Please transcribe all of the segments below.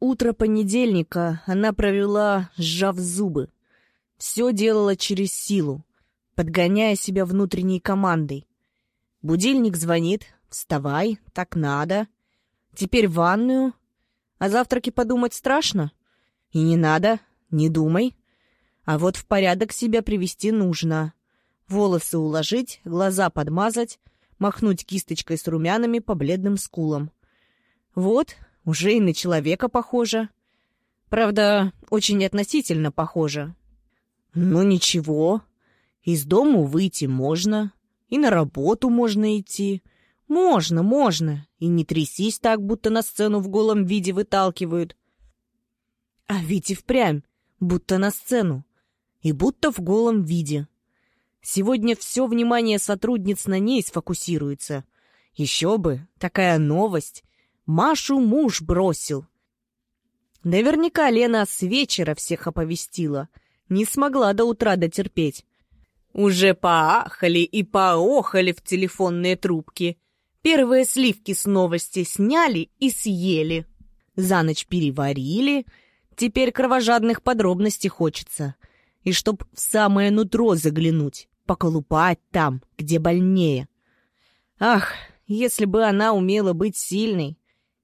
Утро понедельника она провела, сжав зубы. Все делала через силу, подгоняя себя внутренней командой. Будильник звонит. Вставай, так надо. Теперь ванную. О завтраке подумать страшно? И не надо, не думай. А вот в порядок себя привести нужно. Волосы уложить, глаза подмазать, махнуть кисточкой с румянами по бледным скулам. Вот, уже и на человека похоже. Правда, очень относительно похоже. Ну ничего, из дому выйти можно, и на работу можно идти. Можно, можно, и не трясись так, будто на сцену в голом виде выталкивают. А ведь и впрямь, будто на сцену, и будто в голом виде. Сегодня все внимание сотрудниц на ней сфокусируется. Еще бы, такая новость. Машу муж бросил. Наверняка Лена с вечера всех оповестила. Не смогла до утра дотерпеть. Уже поахали и поохали в телефонные трубки. Первые сливки с новости сняли и съели. За ночь переварили. Теперь кровожадных подробностей хочется. И чтоб в самое нутро заглянуть, поколупать там, где больнее. Ах, если бы она умела быть сильной,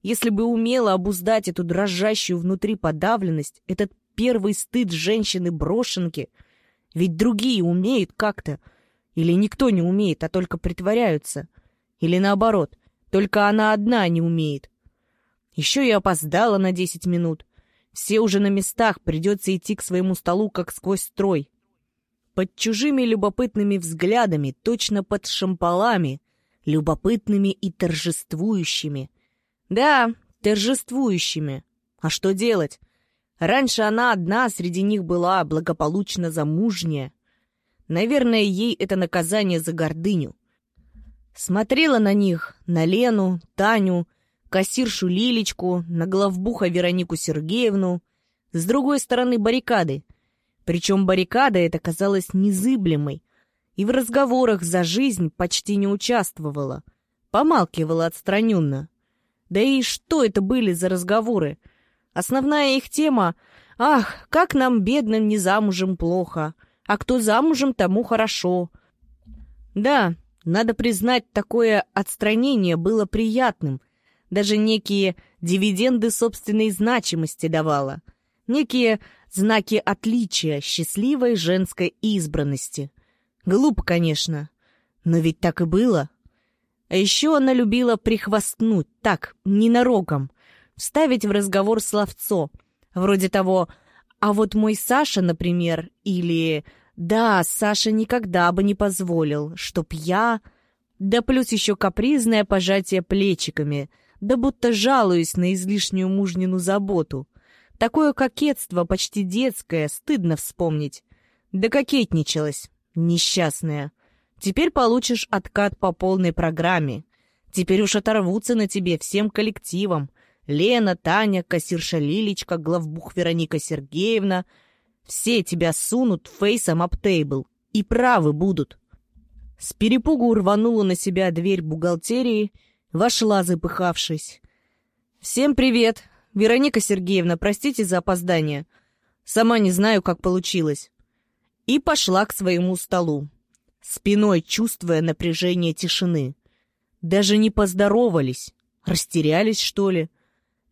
если бы умела обуздать эту дрожащую внутри подавленность, этот первый стыд женщины-брошенки. Ведь другие умеют как-то. Или никто не умеет, а только притворяются. Или наоборот, только она одна не умеет. Еще и опоздала на десять минут. Все уже на местах, придется идти к своему столу, как сквозь строй. Под чужими любопытными взглядами, точно под шампалами, любопытными и торжествующими. Да, торжествующими. А что делать? Раньше она одна среди них была благополучно замужняя. Наверное, ей это наказание за гордыню. Смотрела на них, на Лену, Таню, кассиршу Лилечку, на главбуха Веронику Сергеевну. С другой стороны баррикады. Причем баррикада эта казалась незыблемой. И в разговорах за жизнь почти не участвовала. Помалкивала отстраненно. Да и что это были за разговоры? Основная их тема «Ах, как нам, бедным, не замужем плохо, а кто замужем, тому хорошо». Да, надо признать, такое отстранение было приятным, даже некие дивиденды собственной значимости давало, некие знаки отличия счастливой женской избранности. Глупо, конечно, но ведь так и было. А еще она любила прихвастнуть, так, ненароком, вставить в разговор словцо, вроде того «А вот мой Саша, например», или «Да, Саша никогда бы не позволил, чтоб я...» Да плюс еще капризное пожатие плечиками, да будто жалуюсь на излишнюю мужнину заботу. Такое кокетство, почти детское, стыдно вспомнить. Да кокетничалась, несчастная. Теперь получишь откат по полной программе. Теперь уж оторвутся на тебе всем коллективом. Лена, Таня, кассирша Лилечка, главбух Вероника Сергеевна. Все тебя сунут фейсом об тейбл. И правы будут. С перепугу рванула на себя дверь бухгалтерии, вошла запыхавшись. «Всем привет! Вероника Сергеевна, простите за опоздание. Сама не знаю, как получилось». И пошла к своему столу спиной чувствуя напряжение тишины. Даже не поздоровались. Растерялись, что ли?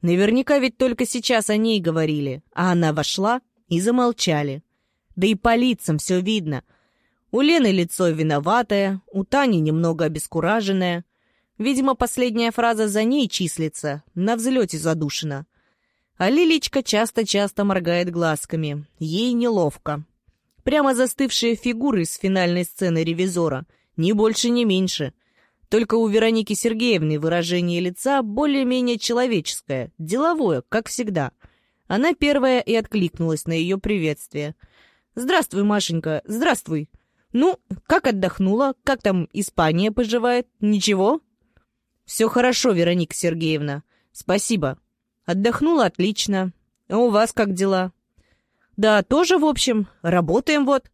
Наверняка ведь только сейчас о ней говорили, а она вошла и замолчали. Да и по лицам все видно. У Лены лицо виноватое, у Тани немного обескураженное. Видимо, последняя фраза за ней числится, на взлете задушена. А Лилечка часто-часто моргает глазками. Ей неловко. Прямо застывшие фигуры с финальной сцены «Ревизора», ни больше, ни меньше. Только у Вероники Сергеевны выражение лица более-менее человеческое, деловое, как всегда. Она первая и откликнулась на ее приветствие. «Здравствуй, Машенька, здравствуй. Ну, как отдохнула? Как там Испания поживает? Ничего?» «Все хорошо, Вероника Сергеевна. Спасибо. Отдохнула отлично. А у вас как дела?» Да, тоже, в общем, работаем вот.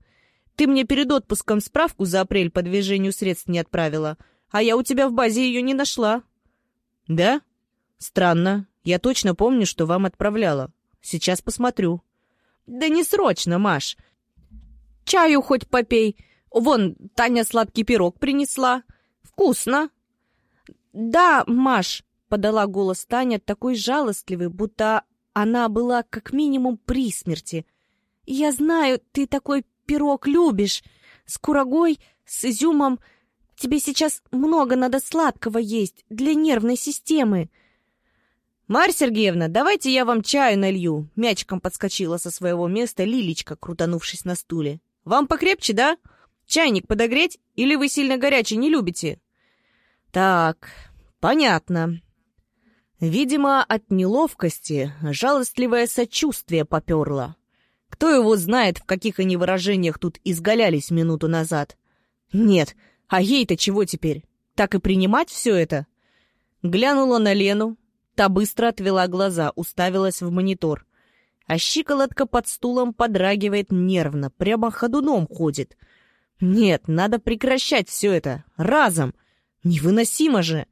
Ты мне перед отпуском справку за апрель по движению средств не отправила, а я у тебя в базе ее не нашла. Да? Странно. Я точно помню, что вам отправляла. Сейчас посмотрю». «Да не срочно, Маш. Чаю хоть попей. Вон, Таня сладкий пирог принесла. Вкусно». «Да, Маш», — подала голос Таня, такой жалостливый, будто она была как минимум при смерти. «Я знаю, ты такой пирог любишь. С курагой, с изюмом. Тебе сейчас много надо сладкого есть для нервной системы». «Марь Сергеевна, давайте я вам чаю налью!» Мячиком подскочила со своего места Лилечка, крутанувшись на стуле. «Вам покрепче, да? Чайник подогреть? Или вы сильно горячий не любите?» «Так, понятно». Видимо, от неловкости жалостливое сочувствие поперло. Кто его знает, в каких они выражениях тут изгалялись минуту назад? Нет, а ей-то чего теперь? Так и принимать все это? Глянула на Лену, Та быстро отвела глаза, уставилась в монитор. А щиколотка под стулом подрагивает нервно, прямо ходуном ходит. Нет, надо прекращать все это. Разом. Невыносимо же.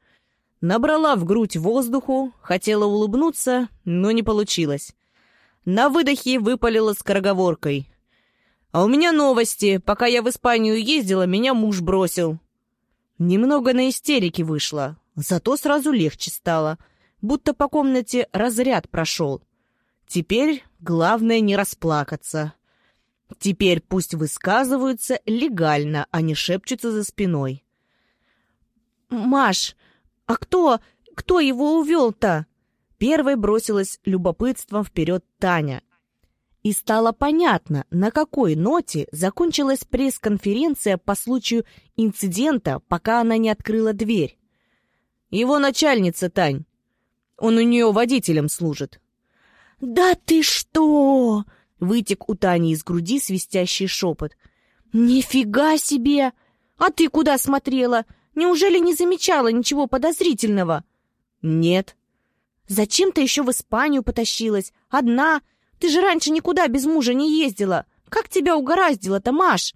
Набрала в грудь воздуху, хотела улыбнуться, но не получилось. На выдохе выпалила скороговоркой. «А у меня новости. Пока я в Испанию ездила, меня муж бросил». Немного на истерике вышла, зато сразу легче стало — будто по комнате разряд прошел. Теперь главное не расплакаться. Теперь пусть высказываются легально, а не шепчутся за спиной. «Маш, а кто... кто его увел-то?» Первой бросилась любопытством вперед Таня. И стало понятно, на какой ноте закончилась пресс-конференция по случаю инцидента, пока она не открыла дверь. «Его начальница, Тань. Он у нее водителем служит». «Да ты что!» — вытек у Тани из груди свистящий шепот. «Нифига себе! А ты куда смотрела? Неужели не замечала ничего подозрительного?» «Нет». «Зачем ты еще в Испанию потащилась? Одна? Ты же раньше никуда без мужа не ездила. Как тебя угораздило-то, Маш?»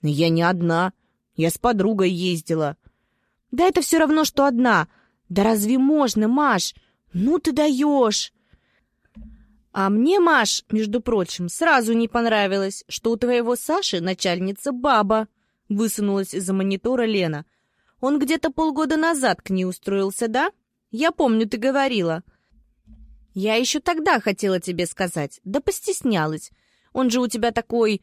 «Я не одна. Я с подругой ездила». «Да это все равно, что одна. Да разве можно, Маш? «Ну ты даешь!» «А мне, Маш, между прочим, сразу не понравилось, что у твоего Саши начальница баба», — высунулась из-за монитора Лена. «Он где-то полгода назад к ней устроился, да? Я помню, ты говорила». «Я еще тогда хотела тебе сказать, да постеснялась. Он же у тебя такой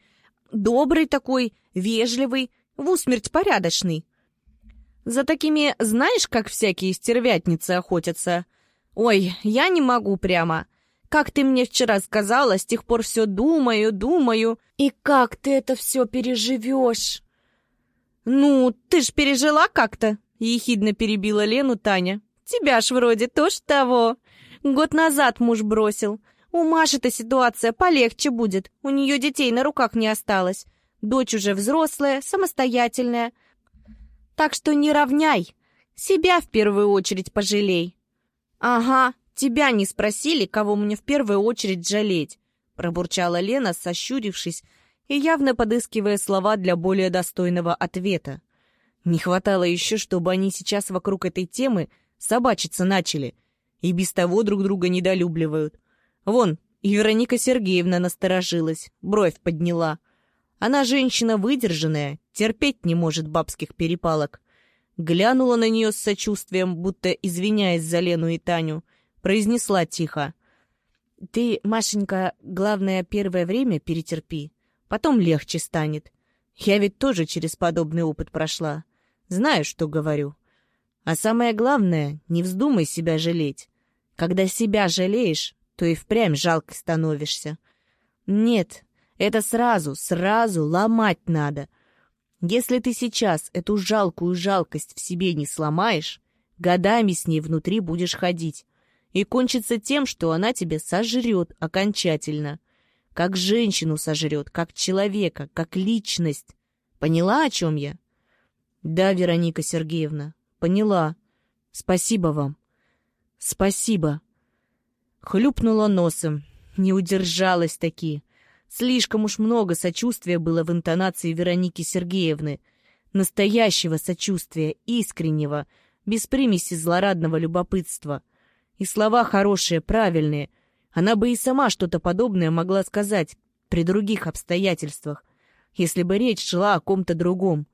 добрый такой, вежливый, в усмерть порядочный. За такими знаешь, как всякие стервятницы охотятся?» «Ой, я не могу прямо. Как ты мне вчера сказала, с тех пор все думаю, думаю. И как ты это все переживешь?» «Ну, ты ж пережила как-то», — ехидно перебила Лену Таня. «Тебя ж вроде тоже того. Год назад муж бросил. У Маши-то ситуация полегче будет. У нее детей на руках не осталось. Дочь уже взрослая, самостоятельная. Так что не равняй. Себя в первую очередь пожалей. «Ага, тебя не спросили, кого мне в первую очередь жалеть», пробурчала Лена, сощурившись и явно подыскивая слова для более достойного ответа. Не хватало еще, чтобы они сейчас вокруг этой темы собачиться начали и без того друг друга недолюбливают. Вон, и Вероника Сергеевна насторожилась, бровь подняла. Она женщина выдержанная, терпеть не может бабских перепалок глянула на нее с сочувствием, будто извиняясь за Лену и Таню, произнесла тихо. «Ты, Машенька, главное, первое время перетерпи, потом легче станет. Я ведь тоже через подобный опыт прошла. Знаю, что говорю. А самое главное, не вздумай себя жалеть. Когда себя жалеешь, то и впрямь жалко становишься. Нет, это сразу, сразу ломать надо, если ты сейчас эту жалкую жалкость в себе не сломаешь, годами с ней внутри будешь ходить. И кончится тем, что она тебя сожрет окончательно. Как женщину сожрет, как человека, как личность. Поняла, о чем я? Да, Вероника Сергеевна, поняла. Спасибо вам. Спасибо. Хлюпнула носом. Не удержалась таки. Слишком уж много сочувствия было в интонации Вероники Сергеевны. Настоящего сочувствия, искреннего, без примеси злорадного любопытства. И слова хорошие, правильные. Она бы и сама что-то подобное могла сказать при других обстоятельствах, если бы речь шла о ком-то другом.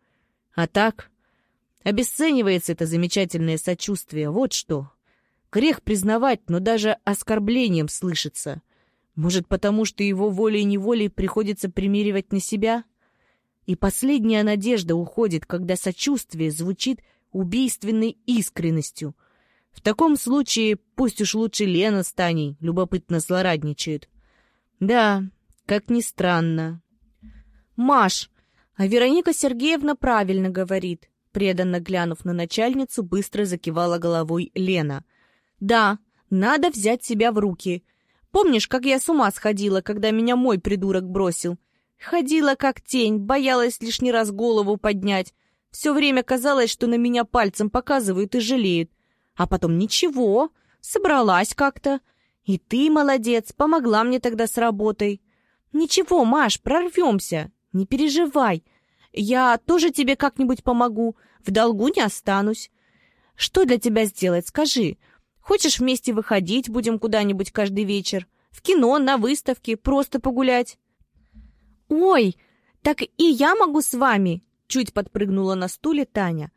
А так обесценивается это замечательное сочувствие. Вот что. Грех признавать, но даже оскорблением слышится. Может, потому что его волей-неволей приходится примиривать на себя? И последняя надежда уходит, когда сочувствие звучит убийственной искренностью. В таком случае пусть уж лучше Лена с Таней любопытно злорадничают. Да, как ни странно. «Маш, а Вероника Сергеевна правильно говорит», преданно глянув на начальницу, быстро закивала головой Лена. «Да, надо взять себя в руки. Помнишь, как я с ума сходила, когда меня мой придурок бросил? Ходила как тень, боялась лишний раз голову поднять. Все время казалось, что на меня пальцем показывают и жалеют. А потом ничего, собралась как-то. И ты молодец, помогла мне тогда с работой. Ничего, Маш, прорвемся, не переживай. Я тоже тебе как-нибудь помогу, в долгу не останусь. Что для тебя сделать, скажи? Хочешь вместе выходить, будем куда-нибудь каждый вечер? В кино, на выставке, просто погулять? Ой, так и я могу с вами, чуть подпрыгнула на стуле Таня.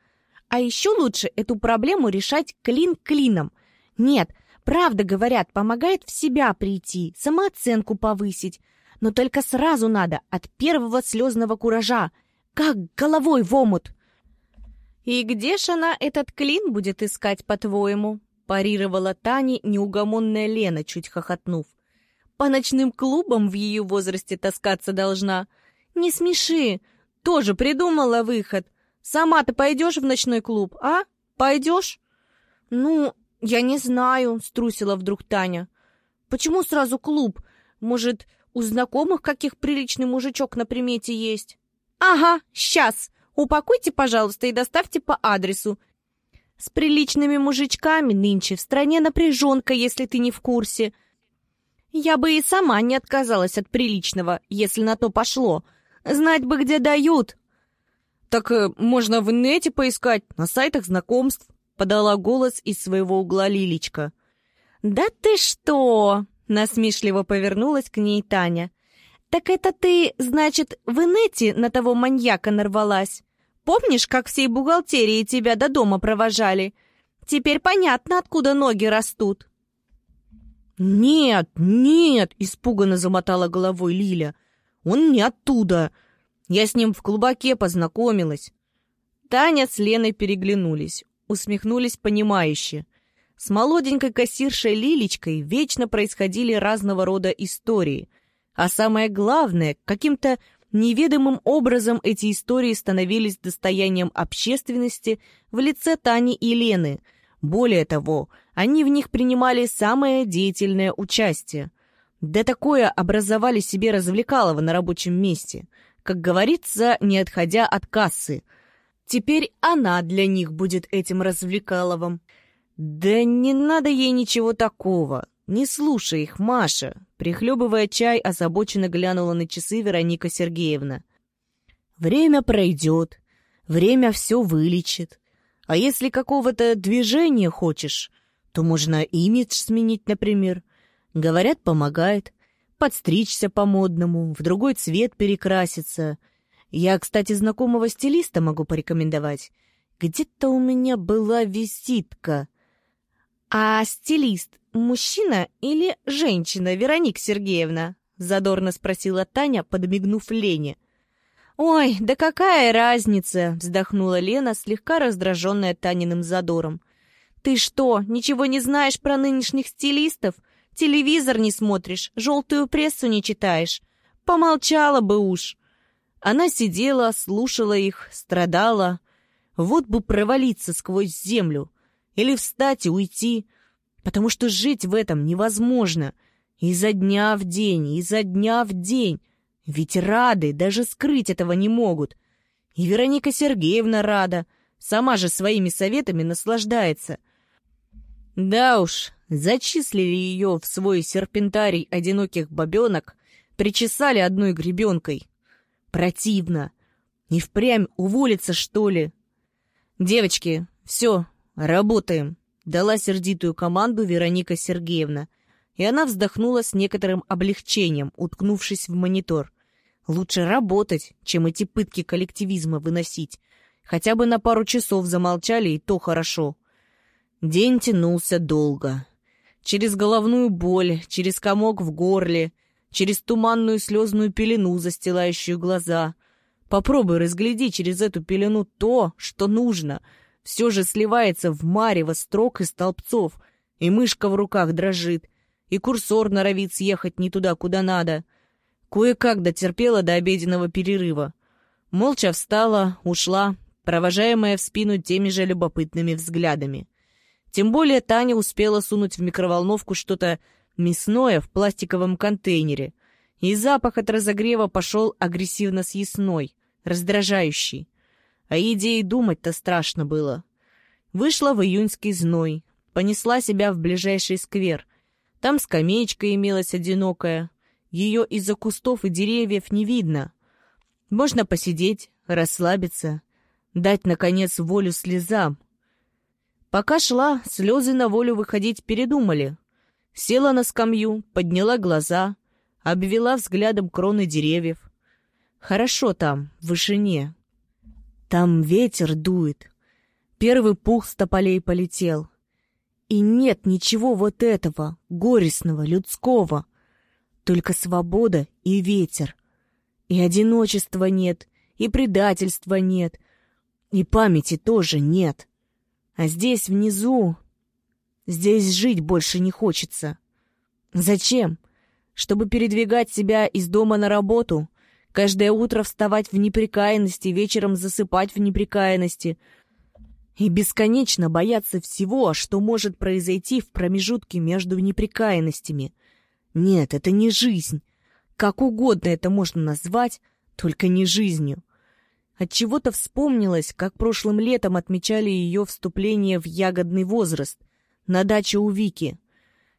А еще лучше эту проблему решать клин клином. Нет, правда говорят, помогает в себя прийти, самооценку повысить. Но только сразу надо, от первого слезного куража, как головой в омут. «И где ж она этот клин будет искать, по-твоему?» парировала Тане неугомонная Лена, чуть хохотнув. «По ночным клубам в ее возрасте таскаться должна. Не смеши, тоже придумала выход. Сама ты пойдешь в ночной клуб, а? Пойдешь?» «Ну, я не знаю», — струсила вдруг Таня. «Почему сразу клуб? Может, у знакомых каких приличный мужичок на примете есть?» «Ага, сейчас. Упакуйте, пожалуйста, и доставьте по адресу. С приличными мужичками нынче в стране напряженка, если ты не в курсе. Я бы и сама не отказалась от приличного, если на то пошло. Знать бы, где дают». «Так э, можно в инете поискать, на сайтах знакомств», — подала голос из своего угла Лилечка. «Да ты что!» — насмешливо повернулась к ней Таня. «Так это ты, значит, в инете на того маньяка нарвалась? Помнишь, как всей бухгалтерии тебя до дома провожали? Теперь понятно, откуда ноги растут». «Нет, нет!» — испуганно замотала головой Лиля. «Он не оттуда. Я с ним в клубаке познакомилась». Таня с Леной переглянулись, усмехнулись понимающе. С молоденькой кассиршей Лилечкой вечно происходили разного рода истории. А самое главное, каким-то неведомым образом эти истории становились достоянием общественности в лице Тани и Лены. Более того, они в них принимали самое деятельное участие. Да такое образовали себе развлекалово на рабочем месте, как говорится, не отходя от кассы. Теперь она для них будет этим развлекаловым. «Да не надо ей ничего такого. Не слушай их, Маша!» Прихлебывая чай, озабоченно глянула на часы Вероника Сергеевна. «Время пройдет, время все вылечит. А если какого-то движения хочешь, то можно имидж сменить, например. Говорят, помогает. Подстричься по-модному, в другой цвет перекраситься. Я, кстати, знакомого стилиста могу порекомендовать. Где-то у меня была визитка. «А стилист мужчина или женщина, Вероника Сергеевна?» — задорно спросила Таня, подмигнув Лене. «Ой, да какая разница!» — вздохнула Лена, слегка раздраженная Таниным задором. «Ты что, ничего не знаешь про нынешних стилистов? Телевизор не смотришь, желтую прессу не читаешь? Помолчала бы уж!» Она сидела, слушала их, страдала. Вот бы провалиться сквозь землю, или встать и уйти, потому что жить в этом невозможно. Изо дня в день, изо дня в день. Ведь рады даже скрыть этого не могут. И Вероника Сергеевна рада, сама же своими советами наслаждается. Да уж, зачислили ее в свой серпентарий одиноких бабенок, причесали одной гребенкой. Противно. И впрямь уволиться, что ли? Девочки, все, «Работаем. дала сердитую команду Вероника Сергеевна, и она вздохнула с некоторым облегчением, уткнувшись в монитор. Лучше работать, чем эти пытки коллективизма выносить. Хотя бы на пару часов замолчали, и то хорошо. День тянулся долго. Через головную боль, через комок в горле, через туманную слезную пелену, застилающую глаза. Попробуй разгляди через эту пелену то, что нужно. Все же сливается в марево строк и столбцов, и мышка в руках дрожит, и курсор норовит съехать не туда, куда надо. Кое-как дотерпела до обеденного перерыва. Молча встала, ушла, провожаемая в спину теми же любопытными взглядами. Тем более Таня успела сунуть в микроволновку что-то мясное в пластиковом контейнере, и запах от разогрева пошел агрессивно съестной, раздражающий. О еде и думать-то страшно было. Вышла в июньский зной, понесла себя в ближайший сквер. Там скамеечка имелась одинокая. Ее из-за кустов и деревьев не видно. Можно посидеть, расслабиться, дать, наконец, волю слезам. Пока шла, слезы на волю выходить передумали. Села на скамью, подняла глаза, обвела взглядом кроны деревьев. Хорошо там, в вышине. Там ветер дует. Первый пух с тополей полетел. И нет ничего вот этого, горестного, людского. Только свобода и ветер. И одиночества нет, и предательства нет, и памяти тоже нет. А здесь, внизу, здесь жить больше не хочется. Зачем? Чтобы передвигать себя из дома на работу, каждое утро вставать в неприкаянности, вечером засыпать в неприкаянности и бесконечно бояться всего, что может произойти в промежутке между неприкаянностями. Нет, это не жизнь. Как угодно это можно назвать, только не жизнью. Отчего-то вспомнилось, как прошлым летом отмечали ее вступление в ягодный возраст на даче у Вики.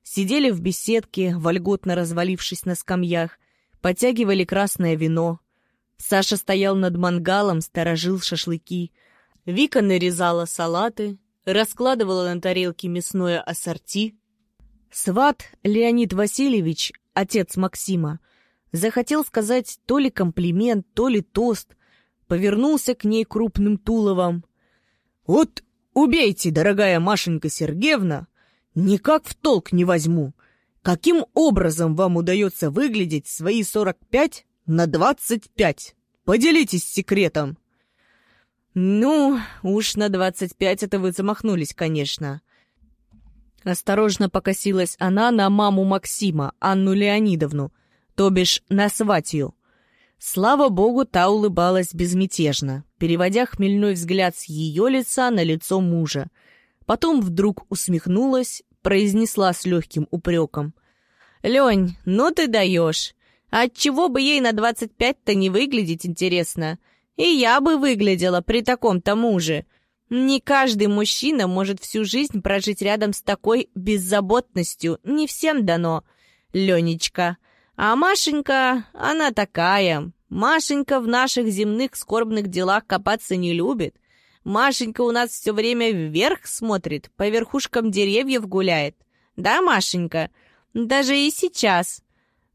Сидели в беседке, вольготно развалившись на скамьях, потягивали красное вино. Саша стоял над мангалом, сторожил шашлыки. Вика нарезала салаты, раскладывала на тарелке мясное ассорти. Сват Леонид Васильевич, отец Максима, захотел сказать то ли комплимент, то ли тост — повернулся к ней крупным туловом. «Вот убейте, дорогая Машенька Сергеевна, никак в толк не возьму. Каким образом вам удается выглядеть свои сорок пять на двадцать пять? Поделитесь секретом». «Ну, уж на двадцать пять это вы замахнулись, конечно». Осторожно покосилась она на маму Максима, Анну Леонидовну, то бишь на сватью. Слава богу, та улыбалась безмятежно, переводя хмельной взгляд с ее лица на лицо мужа. Потом вдруг усмехнулась, произнесла с легким упреком. «Лень, ну ты даешь! Отчего бы ей на двадцать пять-то не выглядеть интересно? И я бы выглядела при таком-то муже. Не каждый мужчина может всю жизнь прожить рядом с такой беззаботностью, не всем дано. Ленечка, а Машенька, она такая. Машенька в наших земных скорбных делах копаться не любит. Машенька у нас все время вверх смотрит, по верхушкам деревьев гуляет. Да, Машенька? Даже и сейчас.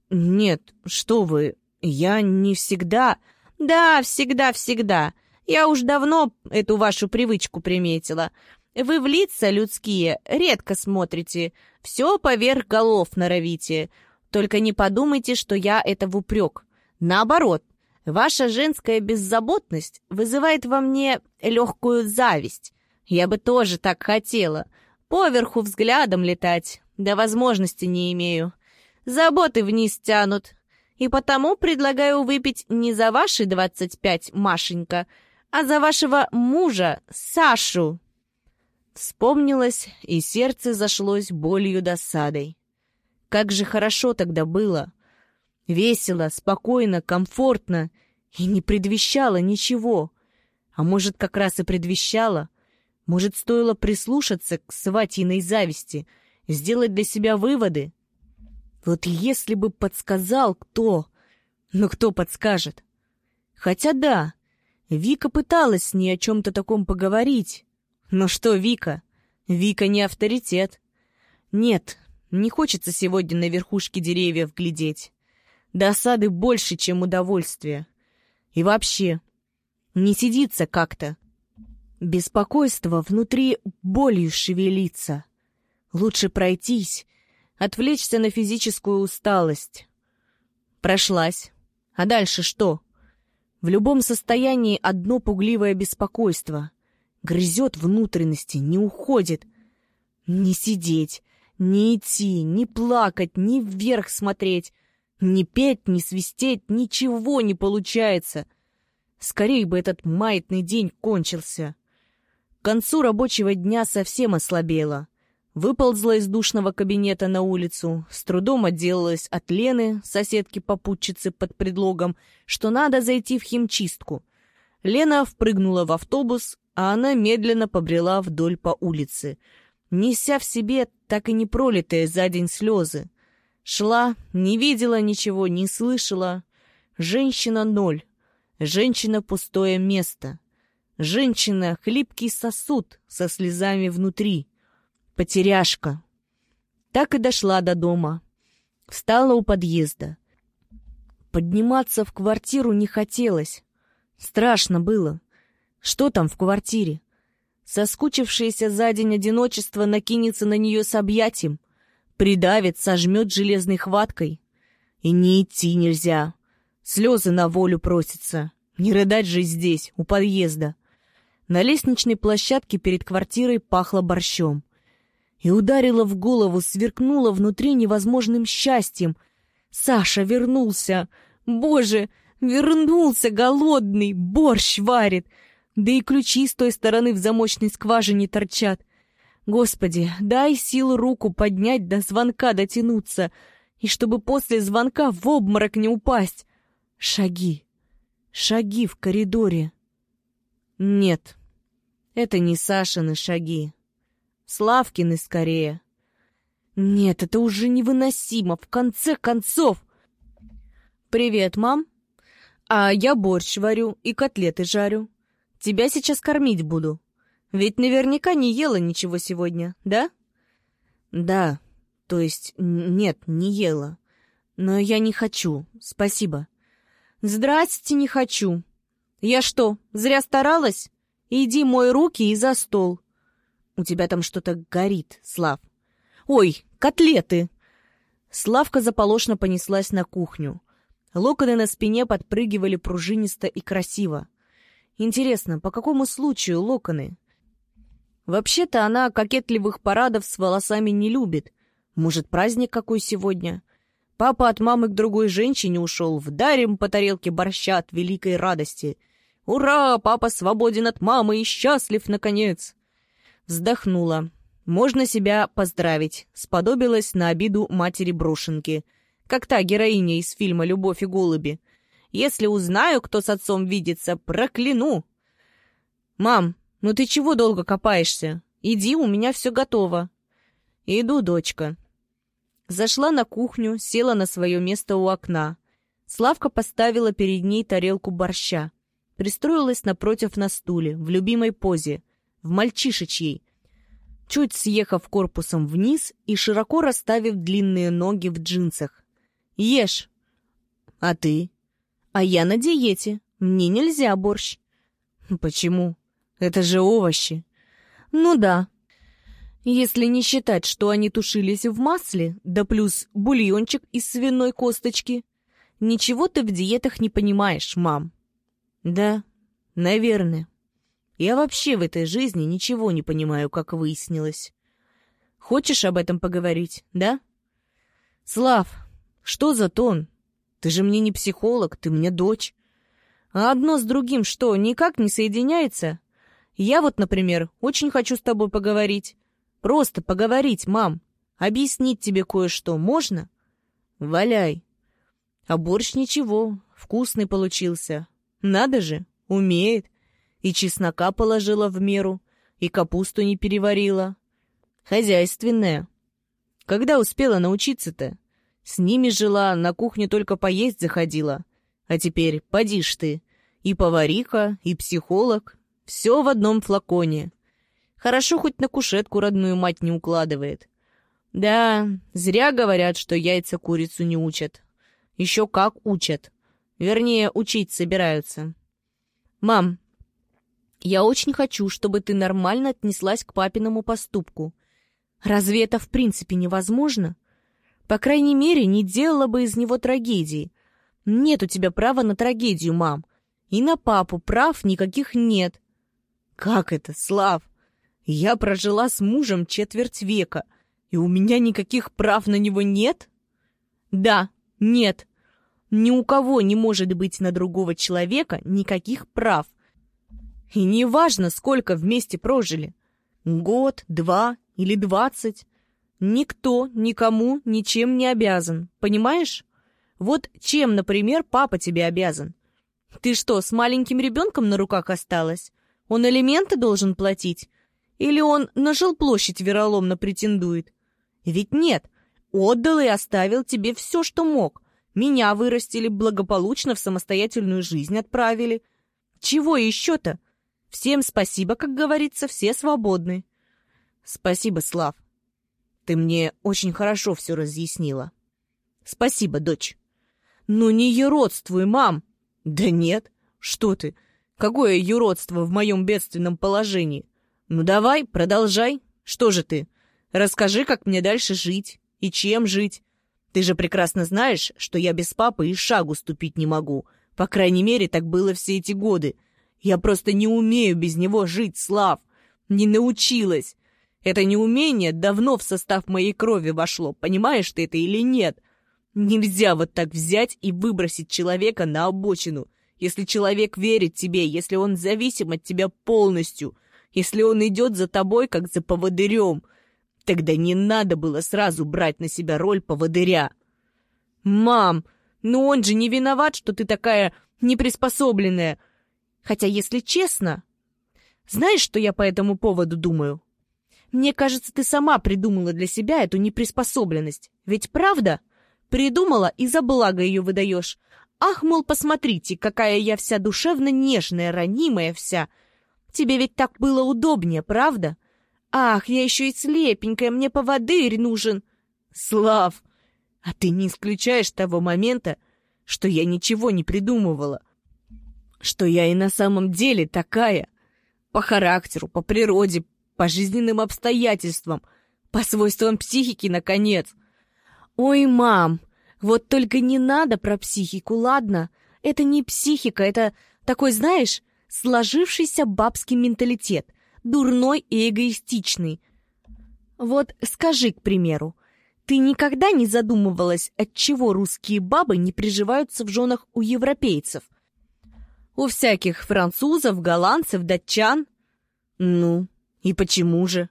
Нет, что вы, я не всегда... Да, всегда-всегда. Я уж давно эту вашу привычку приметила. Вы в лица людские редко смотрите, все поверх голов норовите. Только не подумайте, что я это в упрек. Наоборот, ваша женская беззаботность вызывает во мне легкую зависть. Я бы тоже так хотела. Поверху взглядом летать, да возможности не имею. Заботы вниз тянут. И потому предлагаю выпить не за ваши двадцать пять, Машенька, а за вашего мужа, Сашу. Вспомнилось, и сердце зашлось болью досадой. Как же хорошо тогда было! Весело, спокойно, комфортно и не предвещало ничего. А может, как раз и предвещало? Может, стоило прислушаться к сватиной зависти, сделать для себя выводы? Вот если бы подсказал кто... Но кто подскажет? Хотя да, Вика пыталась с ней о чем-то таком поговорить. Но что, Вика, Вика не авторитет. Нет, не хочется сегодня на верхушке деревьев глядеть. Досады больше, чем удовольствия. И вообще, не сидится как-то. Беспокойство внутри болью шевелится. Лучше пройтись, отвлечься на физическую усталость. Прошлась. А дальше что? В любом состоянии одно пугливое беспокойство. Грызет внутренности, не уходит. Не сидеть, не идти, не плакать, не вверх смотреть, не петь, не свистеть, ничего не получается. Скорее бы этот маятный день кончился. К концу рабочего дня совсем ослабела. Выползла из душного кабинета на улицу, с трудом отделалась от Лены, соседки-попутчицы, под предлогом, что надо зайти в химчистку. Лена впрыгнула в автобус, а она медленно побрела вдоль по улице, неся в себе так и не пролитые за день слезы. Шла, не видела ничего, не слышала. Женщина ноль. Женщина пустое место. Женщина хлипкий сосуд со слезами внутри. Потеряшка. Так и дошла до дома. Встала у подъезда. Подниматься в квартиру не хотелось. Страшно было. Что там в квартире? Соскучившееся за день одиночество накинется на нее с объятием, придавит, сожмет железной хваткой. И не идти нельзя. Слезы на волю просятся. Не рыдать же здесь, у подъезда. На лестничной площадке перед квартирой пахло борщом. И ударило в голову, сверкнуло внутри невозможным счастьем. Саша вернулся. Боже, вернулся голодный, борщ варит. Да и ключи с той стороны в замочной скважине торчат. Господи, дай силу руку поднять до звонка дотянуться, и чтобы после звонка в обморок не упасть. Шаги. Шаги в коридоре. Нет, это не Сашины шаги. Славкины скорее. Нет, это уже невыносимо, в конце концов. Привет, мам. А я борщ варю и котлеты жарю. Тебя сейчас кормить буду. Ведь наверняка не ела ничего сегодня, да? Да, то есть нет, не ела. Но я не хочу, спасибо. Здрасте, не хочу. Я что, зря старалась? Иди мой руки и за стол. У тебя там что-то горит, Слав. Ой, котлеты! Славка заполошно понеслась на кухню. Локоны на спине подпрыгивали пружинисто и красиво. Интересно, по какому случаю локоны? Вообще-то она кокетливых парадов с волосами не любит. Может, праздник какой сегодня? Папа от мамы к другой женщине ушел, вдарим по тарелке борща от великой радости. Ура, папа свободен от мамы и счастлив, наконец! Вздохнула. Можно себя поздравить. Сподобилась на обиду матери брошенки. Как та героиня из фильма «Любовь и голуби». Если узнаю, кто с отцом видится, прокляну. «Мам, ну ты чего долго копаешься? Иди, у меня все готово». «Иду, дочка». Зашла на кухню, села на свое место у окна. Славка поставила перед ней тарелку борща. Пристроилась напротив на стуле, в любимой позе, в мальчишечьей, чуть съехав корпусом вниз и широко расставив длинные ноги в джинсах. «Ешь!» «А ты?» А я на диете. Мне нельзя борщ. Почему? Это же овощи. Ну да. Если не считать, что они тушились в масле, да плюс бульончик из свиной косточки. Ничего ты в диетах не понимаешь, мам. Да, наверное. Я вообще в этой жизни ничего не понимаю, как выяснилось. Хочешь об этом поговорить, да? Слав, что за тон? Ты же мне не психолог, ты мне дочь. А одно с другим что, никак не соединяется? Я вот, например, очень хочу с тобой поговорить. Просто поговорить, мам. Объяснить тебе кое-что можно? Валяй. А борщ ничего, вкусный получился. Надо же, умеет. И чеснока положила в меру, и капусту не переварила. Хозяйственная. Когда успела научиться-то? С ними жила, на кухню только поесть заходила. А теперь подишь ты. И повариха, и психолог. Все в одном флаконе. Хорошо, хоть на кушетку родную мать не укладывает. Да, зря говорят, что яйца курицу не учат. Еще как учат. Вернее, учить собираются. Мам, я очень хочу, чтобы ты нормально отнеслась к папиному поступку. Разве это в принципе невозможно? По крайней мере, не делала бы из него трагедии. Нет у тебя права на трагедию, мам. И на папу прав никаких нет. Как это, Слав? Я прожила с мужем четверть века, и у меня никаких прав на него нет? Да, нет. Ни у кого не может быть на другого человека никаких прав. И не важно, сколько вместе прожили. Год, два или двадцать. Никто никому ничем не обязан, понимаешь? Вот чем, например, папа тебе обязан? Ты что, с маленьким ребенком на руках осталась? Он элементы должен платить? Или он на жилплощадь вероломно претендует? Ведь нет, отдал и оставил тебе все, что мог. Меня вырастили, благополучно в самостоятельную жизнь отправили. Чего еще-то? Всем спасибо, как говорится, все свободны. Спасибо, Слав. Ты мне очень хорошо все разъяснила. Спасибо, дочь. Ну не еродствуй, мам. Да нет, что ты. Какое юродство в моем бедственном положении? «Ну давай, продолжай. Что же ты? Расскажи, как мне дальше жить и чем жить. Ты же прекрасно знаешь, что я без папы и шагу ступить не могу. По крайней мере, так было все эти годы. Я просто не умею без него жить, Слав. Не научилась. Это неумение давно в состав моей крови вошло, понимаешь ты это или нет? Нельзя вот так взять и выбросить человека на обочину. Если человек верит тебе, если он зависим от тебя полностью, если он идет за тобой, как за поводырем. Тогда не надо было сразу брать на себя роль поводыря. «Мам, ну он же не виноват, что ты такая неприспособленная. Хотя, если честно, знаешь, что я по этому поводу думаю? Мне кажется, ты сама придумала для себя эту неприспособленность. Ведь правда? Придумала и за благо ее выдаешь. Ах, мол, посмотрите, какая я вся душевно нежная, ранимая вся. Тебе ведь так было удобнее, правда? Ах, я еще и слепенькая, мне поводырь нужен. Слав, а ты не исключаешь того момента, что я ничего не придумывала. Что я и на самом деле такая. По характеру, по природе, по жизненным обстоятельствам, по свойствам психики, наконец. Ой, мам, вот только не надо про психику, ладно? Это не психика, это такой, знаешь, сложившийся бабский менталитет, дурной и эгоистичный. Вот скажи, к примеру, ты никогда не задумывалась, от чего русские бабы не приживаются в женах у европейцев? У всяких французов, голландцев, датчан? Ну, и почему же?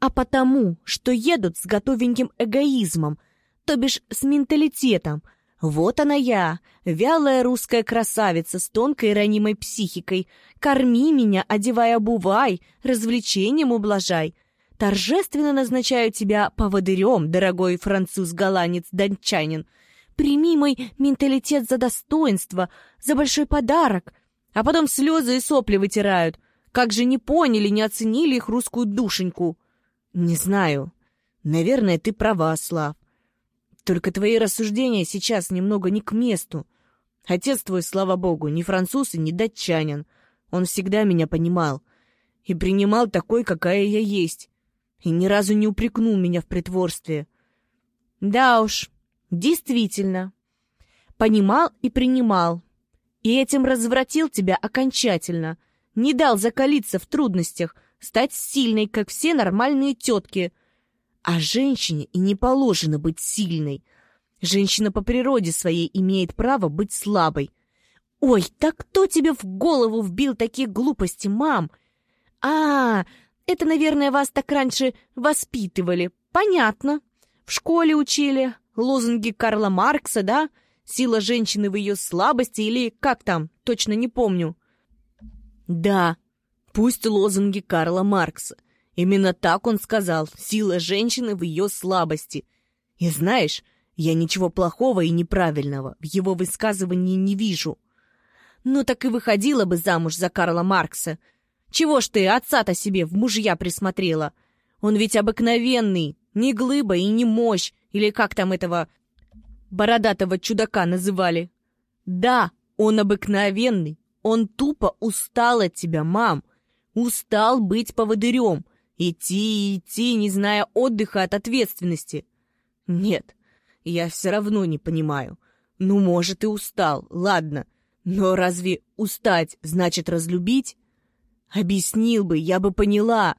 А потому, что едут с готовеньким эгоизмом, то бишь с менталитетом – вот она я, вялая русская красавица с тонкой ранимой психикой. Корми меня, одевай, обувай, развлечением ублажай. Торжественно назначаю тебя поводырем, дорогой француз-голландец дончанин. Прими мой менталитет за достоинство, за большой подарок. А потом слезы и сопли вытирают. Как же не поняли, не оценили их русскую душеньку? Не знаю. Наверное, ты права, Слав. Только твои рассуждения сейчас немного не к месту. Отец твой, слава богу, ни француз и ни датчанин. Он всегда меня понимал. И принимал такой, какая я есть. И ни разу не упрекнул меня в притворстве. Да уж, действительно. Понимал и принимал. И этим развратил тебя окончательно. Не дал закалиться в трудностях, стать сильной, как все нормальные тетки — а женщине и не положено быть сильной. Женщина по природе своей имеет право быть слабой. Ой, так кто тебе в голову вбил такие глупости, мам? А, это, наверное, вас так раньше воспитывали. Понятно. В школе учили. Лозунги Карла Маркса, да? Сила женщины в ее слабости или как там, точно не помню. Да, пусть лозунги Карла Маркса. Именно так он сказал, сила женщины в ее слабости. И знаешь, я ничего плохого и неправильного в его высказывании не вижу. Ну так и выходила бы замуж за Карла Маркса. Чего ж ты отца-то себе в мужья присмотрела? Он ведь обыкновенный, не глыба и не мощь, или как там этого бородатого чудака называли. Да, он обыкновенный, он тупо устал от тебя, мам. Устал быть поводырем, идти и идти, не зная отдыха от ответственности. Нет, я все равно не понимаю. Ну, может, и устал, ладно. Но разве устать значит разлюбить? Объяснил бы, я бы поняла.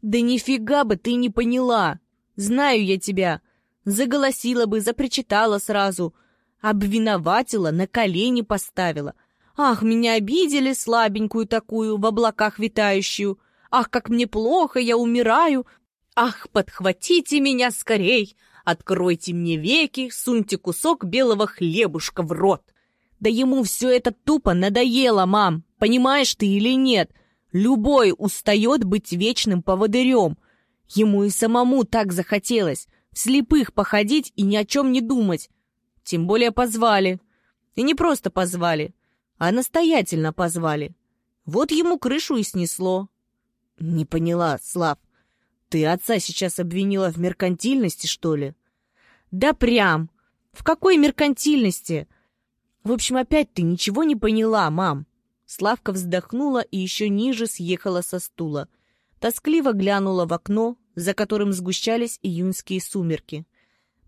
Да нифига бы ты не поняла. Знаю я тебя. Заголосила бы, запричитала сразу. Обвиноватила, на колени поставила. Ах, меня обидели, слабенькую такую, в облаках витающую. Ах, как мне плохо, я умираю. Ах, подхватите меня скорей. Откройте мне веки, суньте кусок белого хлебушка в рот. Да ему все это тупо надоело, мам. Понимаешь ты или нет? Любой устает быть вечным поводырем. Ему и самому так захотелось. Слепых походить и ни о чем не думать. Тем более позвали. И не просто позвали, а настоятельно позвали. Вот ему крышу и снесло. Не поняла, Слав. Ты отца сейчас обвинила в меркантильности, что ли? Да прям. В какой меркантильности? В общем, опять ты ничего не поняла, мам. Славка вздохнула и еще ниже съехала со стула. Тоскливо глянула в окно, за которым сгущались июньские сумерки.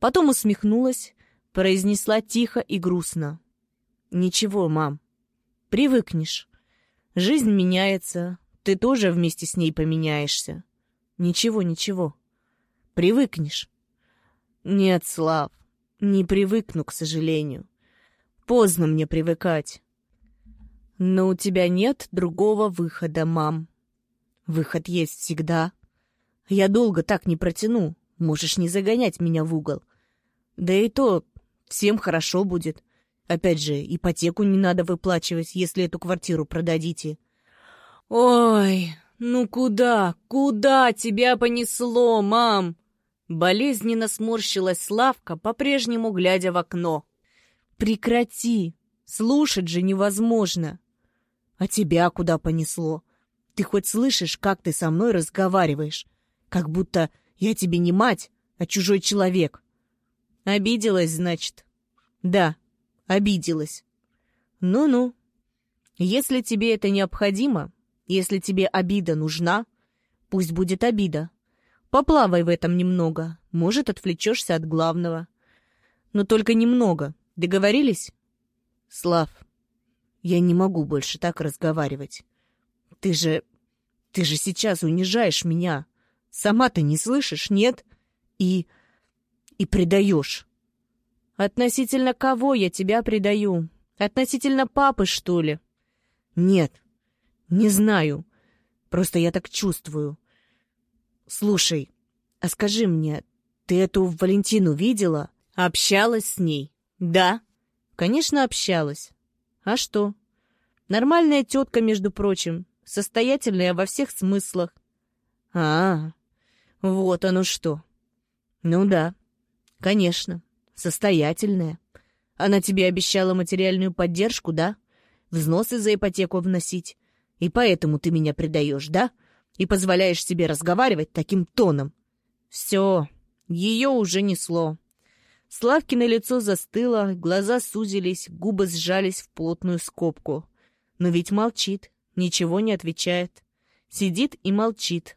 Потом усмехнулась, произнесла тихо и грустно. «Ничего, мам, привыкнешь. Жизнь меняется, ты тоже вместе с ней поменяешься. Ничего, ничего. Привыкнешь. Нет, Слав, не привыкну, к сожалению. Поздно мне привыкать. Но у тебя нет другого выхода, мам. Выход есть всегда. Я долго так не протяну. Можешь не загонять меня в угол. Да и то всем хорошо будет. Опять же, ипотеку не надо выплачивать, если эту квартиру продадите. Ой, ну куда, куда тебя понесло, мам? Болезненно сморщилась Славка, по-прежнему глядя в окно. Прекрати, слушать же невозможно. А тебя куда понесло? Ты хоть слышишь, как ты со мной разговариваешь? Как будто я тебе не мать, а чужой человек. Обиделась, значит? Да, обиделась. Ну-ну. Если тебе это необходимо, если тебе обида нужна, пусть будет обида. Поплавай в этом немного, может, отвлечешься от главного. Но только немного. Договорились? Слав, я не могу больше так разговаривать. Ты же... ты же сейчас унижаешь меня. Сама ты не слышишь, нет? И... и предаешь. Относительно кого я тебя предаю? Относительно папы, что ли? Нет, не знаю. Просто я так чувствую. Слушай, а скажи мне, ты эту Валентину видела? Общалась с ней? Да? Конечно, общалась. А что? Нормальная тетка, между прочим, состоятельная во всех смыслах. А, вот оно что. Ну да, конечно состоятельная. Она тебе обещала материальную поддержку, да? Взносы за ипотеку вносить. И поэтому ты меня предаешь, да? И позволяешь себе разговаривать таким тоном. Все, ее уже несло. Славкино лицо застыло, глаза сузились, губы сжались в плотную скобку. Но ведь молчит, ничего не отвечает. Сидит и молчит.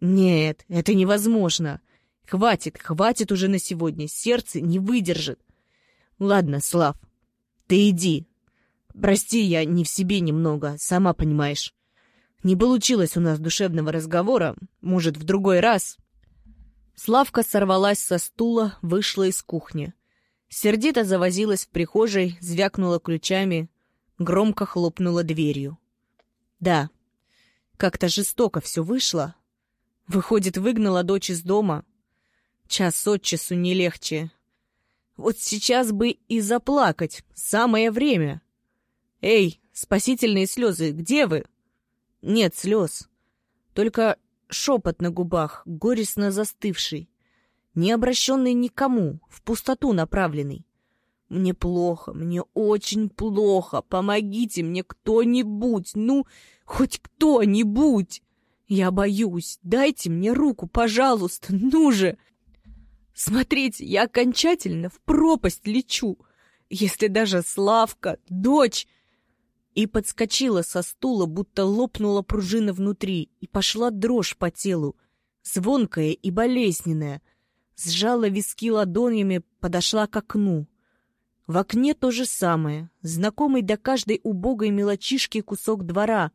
Нет, это невозможно. Хватит, хватит уже на сегодня, сердце не выдержит. Ладно, Слав, ты иди. Прости, я не в себе немного, сама понимаешь. Не получилось у нас душевного разговора, может, в другой раз. Славка сорвалась со стула, вышла из кухни. Сердито завозилась в прихожей, звякнула ключами, громко хлопнула дверью. Да, как-то жестоко все вышло. Выходит, выгнала дочь из дома, Час от часу не легче. Вот сейчас бы и заплакать. Самое время. Эй, спасительные слезы, где вы? Нет слез. Только шепот на губах, горестно застывший. Не обращенный никому, в пустоту направленный. Мне плохо, мне очень плохо. Помогите мне кто-нибудь. Ну, Хоть кто-нибудь! Я боюсь. Дайте мне руку, пожалуйста, ну же! Смотрите, я окончательно в пропасть лечу. Если даже Славка, дочь... И подскочила со стула, будто лопнула пружина внутри, и пошла дрожь по телу, звонкая и болезненная. Сжала виски ладонями, подошла к окну. В окне то же самое, знакомый до каждой убогой мелочишки кусок двора.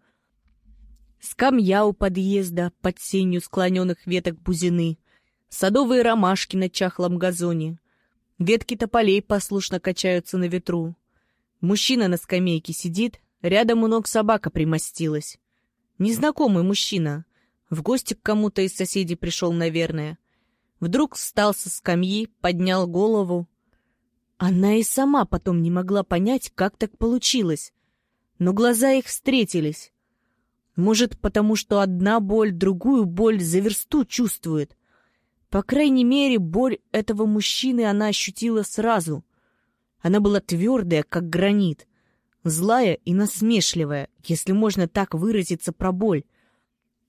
Скамья у подъезда под сенью склоненных веток бузины — Садовые ромашки на чахлом газоне. Ветки тополей послушно качаются на ветру. Мужчина на скамейке сидит, рядом у ног собака примостилась. Незнакомый мужчина. В гости к кому-то из соседей пришел, наверное. Вдруг встал со скамьи, поднял голову. Она и сама потом не могла понять, как так получилось. Но глаза их встретились. Может, потому что одна боль другую боль за версту чувствует. По крайней мере, боль этого мужчины она ощутила сразу. Она была твердая, как гранит, злая и насмешливая, если можно так выразиться про боль.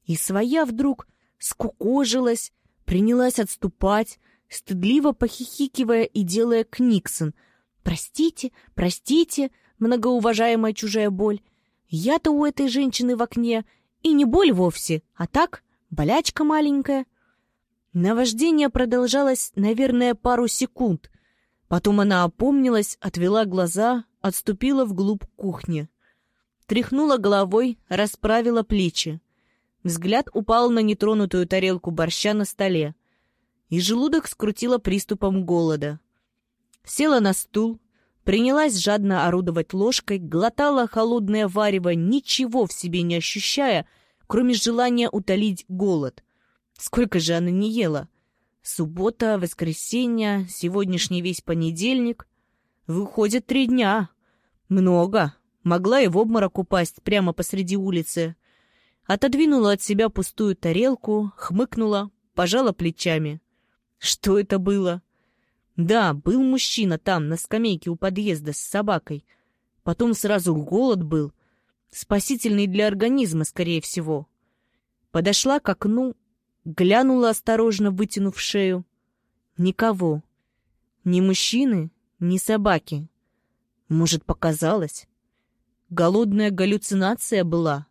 И своя вдруг скукожилась, принялась отступать, стыдливо похихикивая и делая книксон. «Простите, простите, многоуважаемая чужая боль, я-то у этой женщины в окне, и не боль вовсе, а так, болячка маленькая». Наваждение продолжалось, наверное, пару секунд. Потом она опомнилась, отвела глаза, отступила вглубь кухни. Тряхнула головой, расправила плечи. Взгляд упал на нетронутую тарелку борща на столе. И желудок скрутила приступом голода. Села на стул, принялась жадно орудовать ложкой, глотала холодное варево, ничего в себе не ощущая, кроме желания утолить голод — Сколько же она не ела? Суббота, воскресенье, сегодняшний весь понедельник. Выходит, три дня. Много. Могла и в обморок упасть прямо посреди улицы. Отодвинула от себя пустую тарелку, хмыкнула, пожала плечами. Что это было? Да, был мужчина там, на скамейке у подъезда с собакой. Потом сразу голод был. Спасительный для организма, скорее всего. Подошла к окну, Глянула осторожно, вытянув шею. Никого. Ни мужчины, ни собаки. Может, показалось? Голодная галлюцинация была?